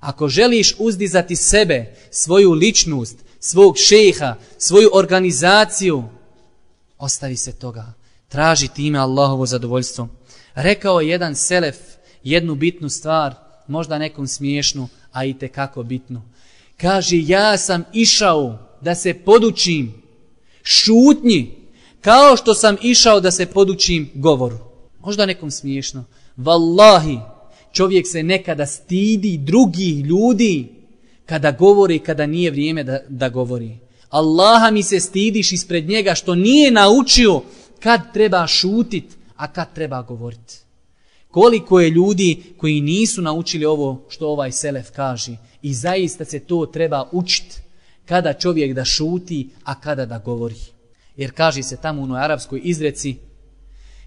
Ako želiš uzdizati sebe, svoju ličnost, svog šeha, svoju organizaciju, ostavi se toga. Traži time Allahovo zadovoljstvo. Rekao je jedan selef jednu bitnu stvar, možda nekom smiješnu, a i kako bitnu. Kaže, ja sam išao da se podučim šutnji, kao što sam išao da se podučim govoru. Možda nekom smiješno. Wallahi, čovjek se nekada stidi drugih ljudi kada govori kada nije vrijeme da, da govori. Allaha mi se stidiš ispred njega što nije naučio kad treba šutit, a kad treba govoriti. Koliko je ljudi koji nisu naučili ovo što ovaj Selef kaže i zaista se to treba učiti kada čovjek da šuti, a kada da govori. Jer kaže se tamo u arapskoj izreci,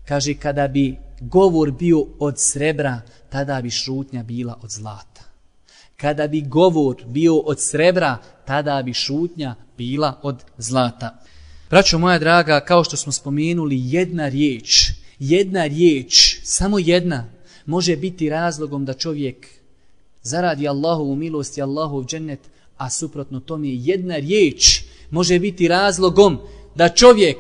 kaže kada bi govor bio od srebra, tada bi šutnja bila od zlata. Kada bi govor bio od srebra, tada bi šutnja bila od zlata. Braćo moja draga, kao što smo spomenuli, jedna riječ, jedna riječ, samo jedna, može biti razlogom da čovjek zaradi Allahovu milost i Allahov džennet, a suprotno tome jedna riječ može biti razlogom da čovjek,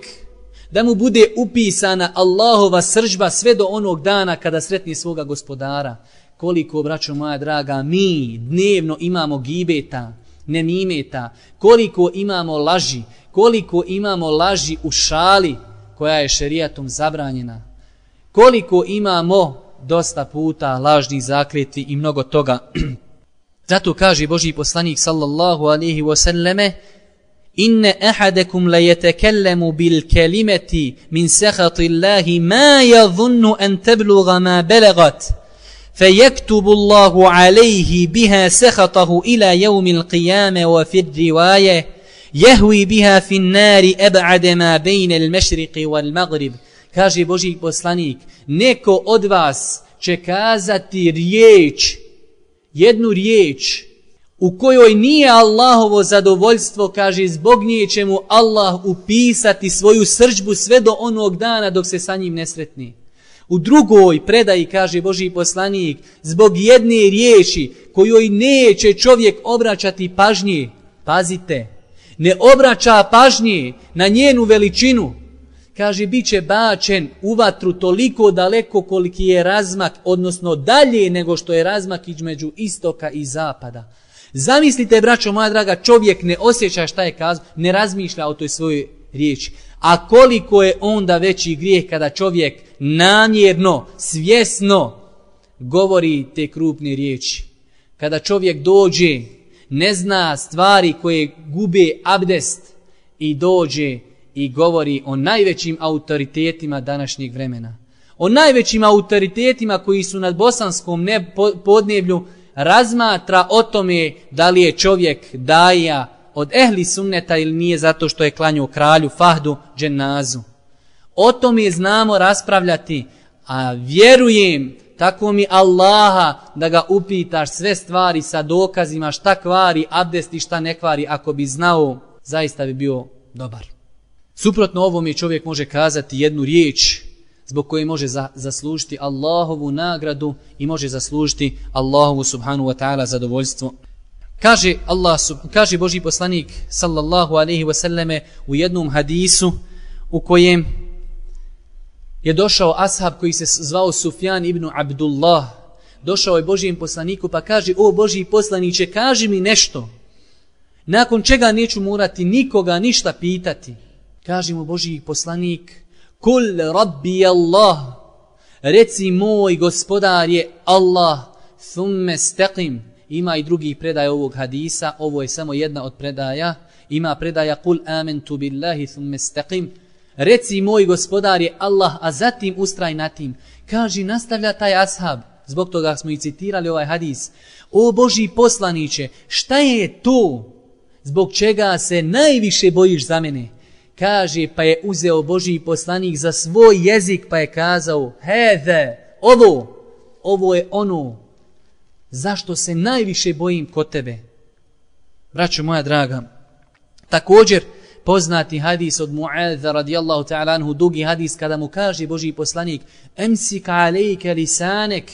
da mu bude upisana Allahova sržba sve do onog dana kada sretni svoga gospodara. Koliko, braćo moja draga, mi dnevno imamo gibeta, nemimeta, koliko imamo laži, koliko imamo laži u šali koja je šerijatom zabranjena, koliko imamo dosta puta lažnih zakleti i mnogo toga. Zato kaže Boži poslanik sallallahu alaihi wasallame Inne ahadakum la yatakallemu bil kalimati min sahati Allahi ma yadhunnu an tabluga ma balagat فيكتب الله عليه بها سخطه إلى يوم القيامة وفي الرواية يهوي بها في النار أبعد ما بين المشرق والمغرب kaže Boži poslanik, neko od vas će kazati riječ, jednu riječ, u kojoj nije Allahovo zadovoljstvo, kaže, zbog nje će mu Allah upisati svoju srđbu sve do onog dana dok se sa njim ne sretni. U drugoj predaji, kaže Boži poslanik, zbog jedne riječi kojoj neće čovjek obraćati pažnje, pazite, ne obraća pažnje na njenu veličinu, kaže, bit će bačen u vatru toliko daleko koliki je razmak, odnosno dalje nego što je razmak između istoka i zapada. Zamislite, braćo moja draga, čovjek ne osjeća šta je kazao, ne razmišlja o toj svojoj riječi. A koliko je onda veći grijeh kada čovjek namjerno, svjesno govori te krupne riječi. Kada čovjek dođe, ne zna stvari koje gube abdest i dođe i govori o najvećim autoritetima današnjeg vremena. O najvećim autoritetima koji su nad bosanskom ne podneblju razmatra o tome da li je čovjek daja od ehli sunneta ili nije zato što je klanju kralju Fahdu dženazu. O tome znamo raspravljati, a vjerujem tako mi Allaha da ga upitaš sve stvari sa dokazima šta kvari abdest i šta ne kvari ako bi znao zaista bi bio dobar. Suprotno ovom je čovjek može kazati jednu riječ zbog koje može za, zaslužiti Allahovu nagradu i može zaslužiti Allahovu subhanu wa ta'ala zadovoljstvo. Kaže, Allah, kaže Boži poslanik sallallahu alaihi wasallame u jednom hadisu u kojem je došao ashab koji se zvao Sufjan ibn Abdullah. došao je Božijem poslaniku pa kaže, o Božiji poslaniće, kaži mi nešto. Nakon čega neću morati nikoga ništa pitati. Kaže mu Božiji poslanik, kul rabbi Allah, reci moj gospodar je Allah, thumme steqim. Ima i drugih predaja ovog hadisa, ovo je samo jedna od predaja. Ima predaja kul amentu billahi thumme steqim. Reci moj gospodar je Allah, a zatim ustraj na tim. Kaži, nastavlja taj ashab. Zbog toga smo i citirali ovaj hadis. O Boži poslaniće, šta je to zbog čega se najviše bojiš za mene? Kaže, pa je uzeo Boži poslanik za svoj jezik, pa je kazao, heze, ovo, ovo je ono, zašto se najviše bojim kod tebe. Braćo moja draga, također, poznati hadis od Mu'adha radijallahu ta'ala anhu, dugi hadis kada mu kaže Boži poslanik, emsik alejke lisanek,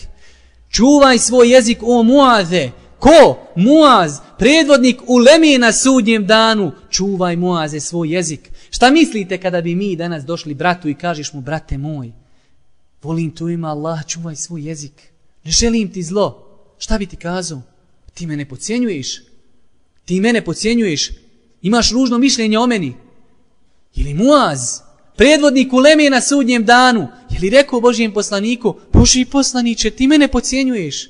čuvaj svoj jezik o Mu'adhe, ko? Muaz, predvodnik u Lemi na sudnjem danu, čuvaj Muaze svoj jezik. Šta mislite kada bi mi danas došli bratu i kažeš mu, brate moj, volim tu ima Allah, čuvaj svoj jezik, ne želim ti zlo. Šta bi ti kazao? Ti mene pocijenjuješ? Ti mene pocijenjuješ? Imaš ružno mišljenje o meni. Ili Muaz, predvodnik u Leme na sudnjem danu, je li rekao Božijem poslaniku, Boži poslaniće, ti mene pocijenjuješ?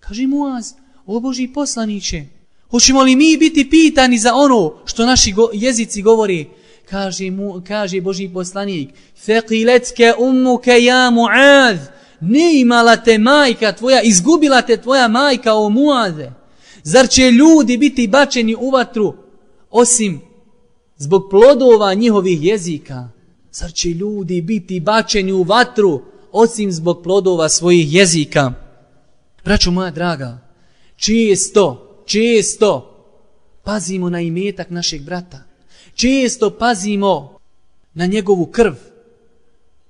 Kaže Muaz, o Boži poslaniće, hoćemo li mi biti pitani za ono što naši jezici govori? Kaže, mu, kaže Boži poslanik, feqiletke ummuke ja Muaz, ne imala te majka tvoja, izgubila te tvoja majka o Muaze. Zar će ljudi biti bačeni u vatru osim zbog plodova njihovih jezika. Zar će ljudi biti bačeni u vatru osim zbog plodova svojih jezika? Braćo moja draga, često, često pazimo na imetak našeg brata. Često pazimo na njegovu krv,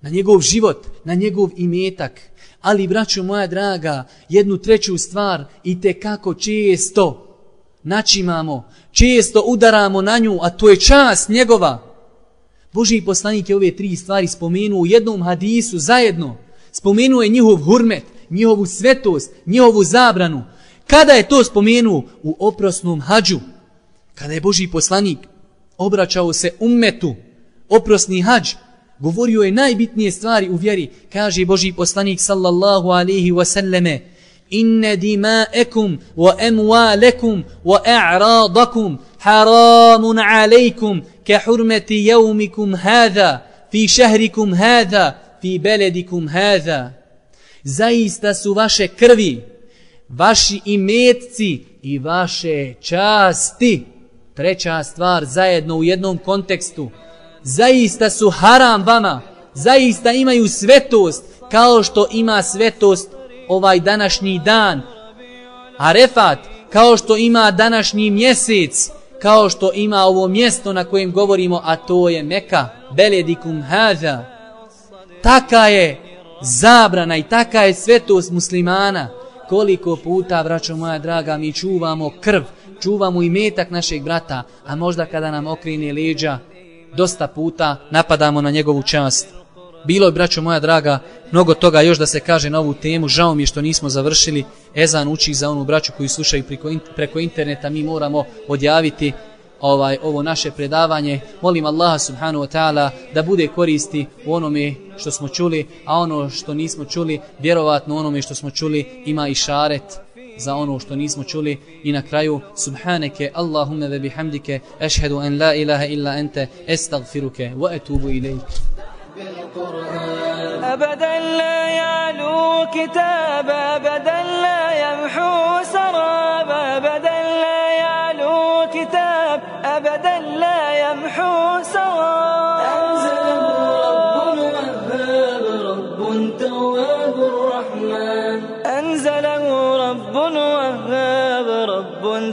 na njegov život, na njegov imetak. Ali, braćo moja draga, jednu treću stvar i te kako često načimamo, često udaramo na nju, a to je čast njegova. Boži poslanik je ove tri stvari spomenuo u jednom hadisu zajedno. Spomenuo je njihov hurmet, njihovu svetost, njihovu zabranu. Kada je to spomenuo? U oprosnom hađu. Kada je Boži poslanik obraćao se ummetu, oprosni hađ, govorio je najbitnije stvari u vjeri. Kaže Boži poslanik sallallahu alaihi wasallame, inne dima'ekum wa emualekum wa a'radakum haramun alejkum ke hurmeti jeumikum hada fi šehrikum hada fi beledikum hada zaista su vaše krvi vaši imetci i vaše časti treća stvar zajedno u jednom kontekstu zaista su haram vama zaista imaju svetost kao što ima svetost ovaj današnji dan. Arefat, kao što ima današnji mjesec, kao što ima ovo mjesto na kojem govorimo, a to je Meka, Beledikum Haza. Taka je zabrana i taka je svetost muslimana. Koliko puta, braćo moja draga, mi čuvamo krv, čuvamo i metak našeg brata, a možda kada nam okrine leđa, dosta puta napadamo na njegovu čast. Bilo je, braćo moja draga, mnogo toga još da se kaže na ovu temu. Žao mi je što nismo završili. Ezan uči za onu braću koju slušaju preko, preko interneta. Mi moramo odjaviti ovaj ovo naše predavanje. Molim Allaha subhanahu wa ta'ala da bude koristi u onome što smo čuli, a ono što nismo čuli, vjerovatno onome što smo čuli ima i šaret za ono što nismo čuli i na kraju subhaneke Allahumma ve bihamdike ashhadu an la ilaha illa ente astaghfiruke wa ilayk بالقرآن أبدا لا يعلو كتاب أبدا لا يمحو سراب أبدا لا يعلو كتاب أبدا لا يمحو سراب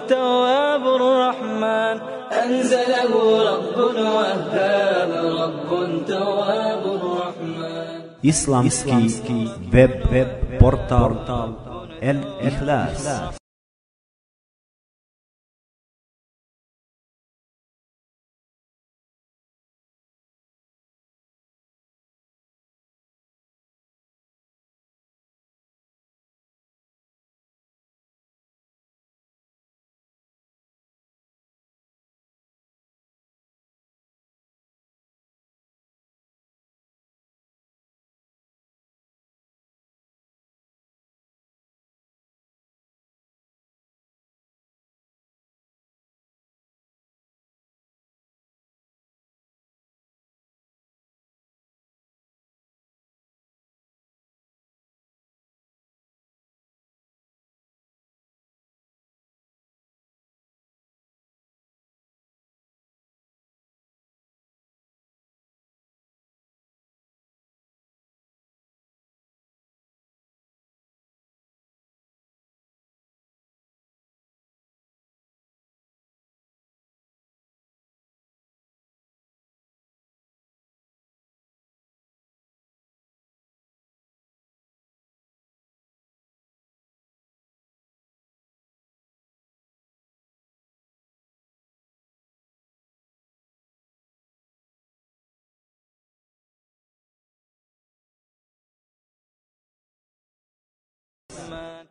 التواب الرحمن. أنزله رب وهاب رب تواب رحمن إسلامسكي ويب بورتال. الإخلاص.